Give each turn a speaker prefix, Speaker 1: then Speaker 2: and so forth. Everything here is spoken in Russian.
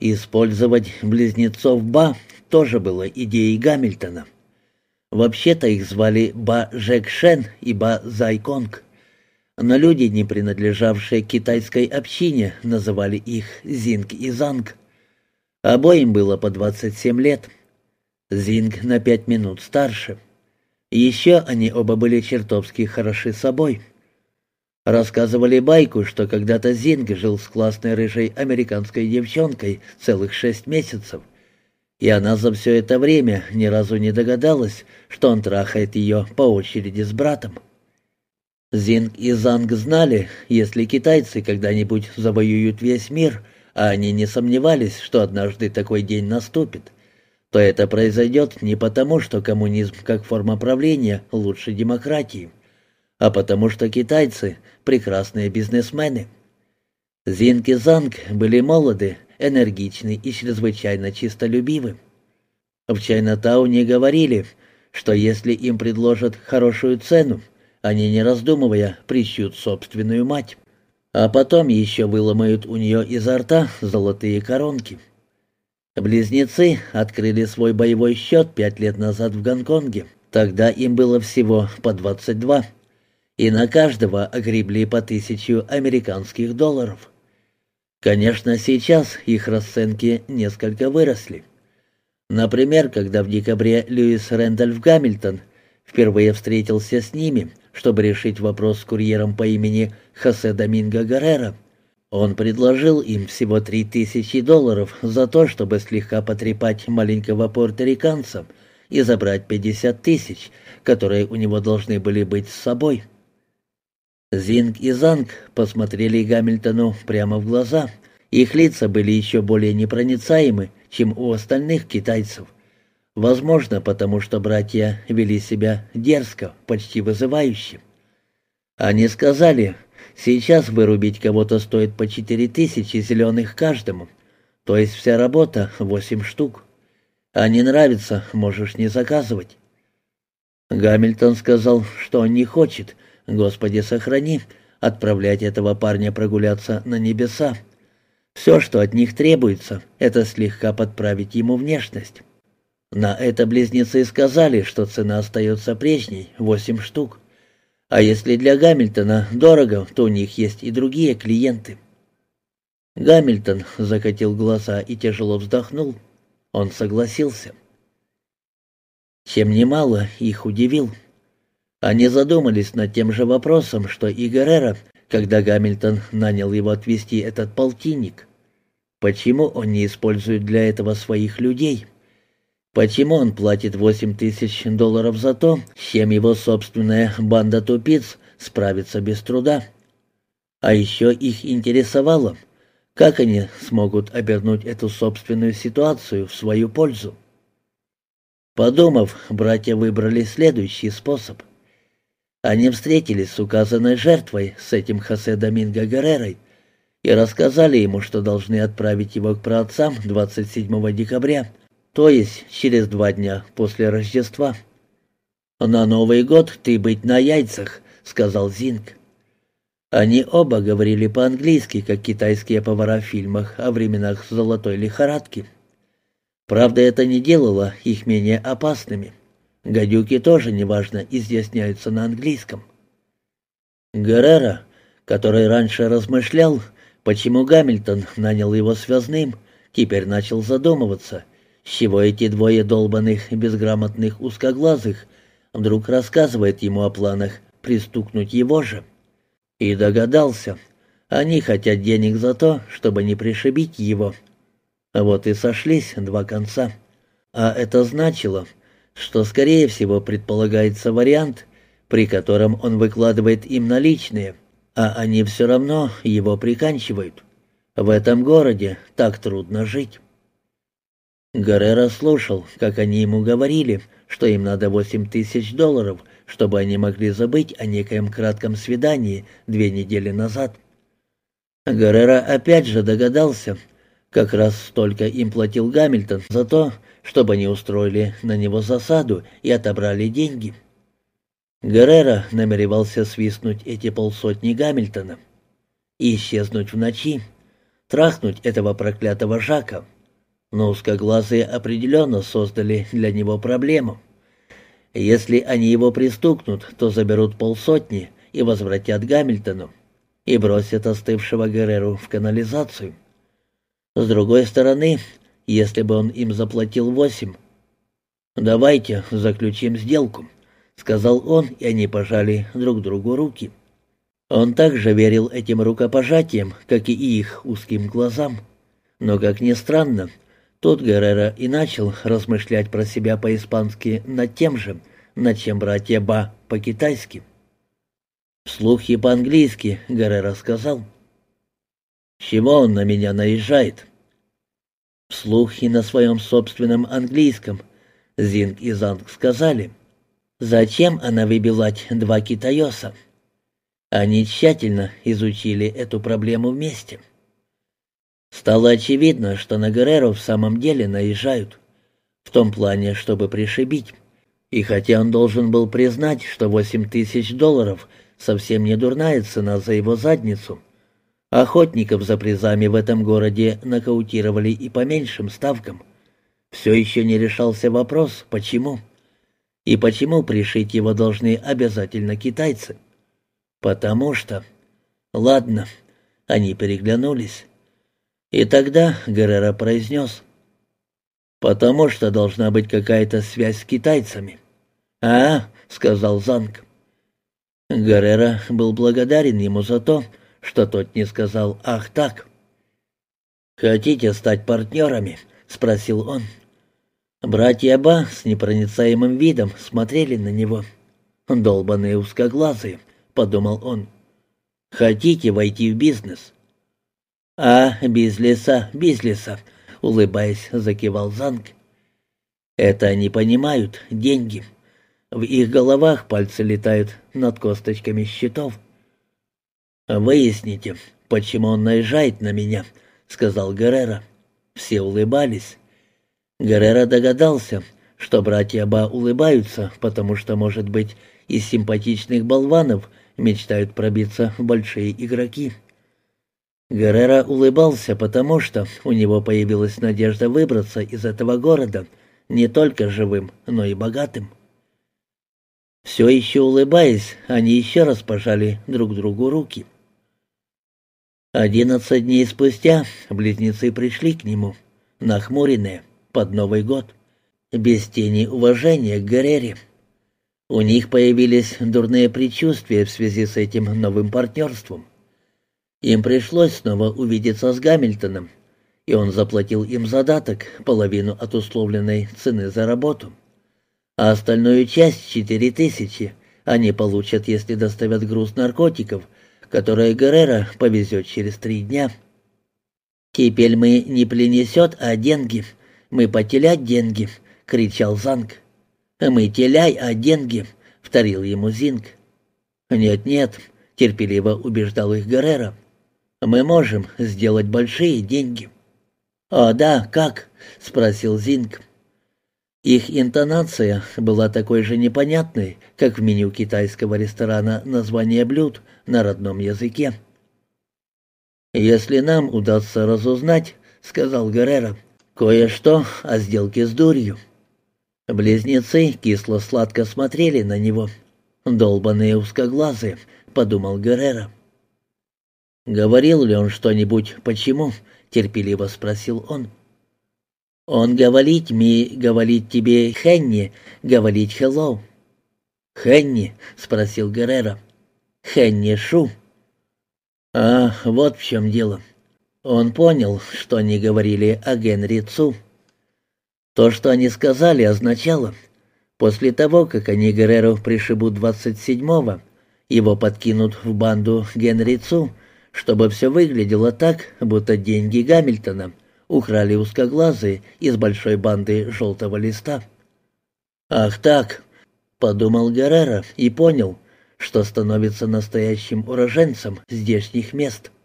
Speaker 1: Использовать близнецов Ба тоже было идеей Гамильтона. Вообще-то их звали Ба Жекшен и Ба Зайконг. Но люди, не принадлежавшие китайской общине, называли их Зинг и Занг. Обоим было по 27 лет. Зинг на пять минут старше. Еще они оба были чертовски хороши собой. Рассказывали байку, что когда-то Зинг жил с классной рыжей американской девчонкой целых шесть месяцев, и она за все это время ни разу не догадалась, что он трахает ее по очереди с братом. Зинг и Занг знали, если китайцы когда-нибудь завоюют весь мир, а они не сомневались, что однажды такой день наступит, то это произойдет не потому, что коммунизм как форма правления лучше демократии, а потому что китайцы – прекрасные бизнесмены. Зинг и Занг были молоды, энергичны и чрезвычайно чистолюбивы. В Чайнатауне говорили, что если им предложат хорошую цену, они, не раздумывая, прищут собственную мать. А потом еще выломают у нее изо рта золотые коронки. Близнецы открыли свой боевой счет пять лет назад в Гонконге. Тогда им было всего по 22. И на каждого огребли по тысячу американских долларов. Конечно, сейчас их расценки несколько выросли. Например, когда в декабре Льюис Рэндольф Гамильтон впервые встретился с ними, чтобы решить вопрос с курьером по имени Хосе Доминго Гаррера. Он предложил им всего три тысячи долларов за то, чтобы слегка потрепать маленького порториканца и забрать пятьдесят тысяч, которые у него должны были быть с собой. Зинг и Занг посмотрели Гамильтону прямо в глаза. Их лица были еще более непроницаемы, чем у остальных китайцев — Возможно, потому что братья вели себя дерзко, почти вызывающе. Они сказали, сейчас вырубить кого-то стоит по четыре тысячи зеленых каждому, то есть вся работа восемь штук. А не нравится, можешь не заказывать. Гамильтон сказал, что он не хочет, Господи сохрани, отправлять этого парня прогуляться на небеса. Все, что от них требуется, это слегка подправить ему внешность. На это близнецы сказали, что цена остается прежней — восемь штук. А если для Гамильтона дорого, то у них есть и другие клиенты. Гамильтон закатил глаза и тяжело вздохнул. Он согласился. Чем немало их удивил. Они задумались над тем же вопросом, что и Геррера, когда Гамильтон нанял его отвезти этот полтинник. Почему он не использует для этого своих людей? — Почему он платит восемь тысяч долларов за то, чем его собственная банда тупиц справится без труда? А еще их интересовало, как они смогут обернуть эту собственную ситуацию в свою пользу. Подумав, братья выбрали следующий способ. Они встретились с указанной жертвой, с этим Хосе Доминго Геррерой, и рассказали ему, что должны отправить его к праотцам 27 декабря, то есть через два дня после Рождества. «На Новый год ты быть на яйцах», — сказал Зинг. Они оба говорили по-английски, как китайские повара в фильмах о временах золотой лихорадки. Правда, это не делало их менее опасными. Гадюки тоже, неважно, изъясняются на английском. Геррера, который раньше размышлял, почему Гамильтон нанял его связным, теперь начал задумываться, с чего эти двое долбанных, безграмотных, узкоглазых вдруг рассказывают ему о планах пристукнуть его же? И догадался. Они хотят денег за то, чтобы не пришибить его. Вот и сошлись два конца. А это значило, что, скорее всего, предполагается вариант, при котором он выкладывает им наличные, а они все равно его приканчивают. В этом городе так трудно жить. Гаррера слушал, как они ему говорили, что им надо восемь тысяч долларов, чтобы они могли забыть о некоем кратком свидании две недели назад. Гаррера опять же догадался, как раз столько им платил Гамильтон за то, чтобы они устроили на него засаду и отобрали деньги. Гаррера намеревался свистнуть эти полсотни Гамильтона и исчезнуть в ночи. трахнуть этого проклятого Жака. Но узкоглазые определенно создали для него проблему. Если они его пристукнут, то заберут полсотни и возвратят Гамильтону и бросят остывшего Герреру в канализацию. С другой стороны, если бы он им заплатил восемь... «Давайте заключим сделку», — сказал он, и они пожали друг другу руки. Он также верил этим рукопожатиям, как и их узким глазам. Но, как ни странно, Тут Геррера и начал размышлять про себя по-испански над тем же, над чем братья Ба по-китайски. Вслух и по-английски Геррера сказал. «Чего он на меня наезжает?» Вслух и на своем собственном английском Зинг и Занг сказали. «Зачем она выбилать два китаёса?» Они тщательно изучили эту проблему вместе. Стало очевидно, что на Герреру в самом деле наезжают. В том плане, чтобы пришибить. И хотя он должен был признать, что восемь тысяч долларов совсем не дурная цена за его задницу, охотников за призами в этом городе нокаутировали и по меньшим ставкам. Все еще не решался вопрос, почему. И почему пришить его должны обязательно китайцы? Потому что... Ладно, они переглянулись. И тогда Геррера произнес, «Потому что должна быть какая-то связь с китайцами». «А?» — сказал Занг. Геррера был благодарен ему за то, что тот не сказал «Ах так». «Хотите стать партнерами?» — спросил он. Братья Ба с непроницаемым видом смотрели на него. «Долбаные узкоглазые», — подумал он. «Хотите войти в бизнес?» «А, бизнеса, бизнеса», — улыбаясь, закивал Занг. «Это они понимают, деньги. В их головах пальцы летают над косточками счетов». «Выясните, почему он наезжает на меня», — сказал Геррера. Все улыбались. Геррера догадался, что братья Ба улыбаются, потому что, может быть, из симпатичных болванов мечтают пробиться в большие игроки. Геррера улыбался, потому что у него появилась надежда выбраться из этого города не только живым, но и богатым. Все еще улыбаясь, они еще раз пожали друг другу руки. Одиннадцать дней спустя близнецы пришли к нему, нахмуренные, под Новый год, без тени уважения к Геррере. У них появились дурные предчувствия в связи с этим новым партнерством. Им пришлось снова увидеться с Гамильтоном, и он заплатил им задаток, половину от условленной цены за работу. А остальную часть, четыре тысячи, они получат, если доставят груз наркотиков, которые Геррера повезет через три дня. «Теперь мы не принесет, а деньги. Мы потерять деньги», — кричал Занг. «Мы теляй, а деньги», — вторил ему Зинг. «Нет-нет», — терпеливо убеждал их Геррера. Мы можем сделать большие деньги». «О, да, как?» — спросил Зинг. Их интонация была такой же непонятной, как в меню китайского ресторана название блюд на родном языке. «Если нам удастся разузнать, — сказал Геррера, — кое-что о сделке с дурью». Близнецы кисло-сладко смотрели на него. «Долбаные узкоглазые», — подумал Геррера. «Говорил ли он что-нибудь? Почему?» — терпеливо спросил он. «Он говорит ми, говорит тебе Хенни, говорит хеллоу». «Хенни?» — спросил Геррера. «Хенни Шу». «А, вот в чем дело». Он понял, что они говорили о Генри Цу. То, что они сказали, означало, после того, как они Герреру пришибут 27-го, его подкинут в банду Генри Цу, чтобы все выглядело так, будто деньги Гамильтона украли узкоглазые из большой банды желтого листа. «Ах так!» — подумал Геррера и понял, что становится настоящим уроженцем здешних мест —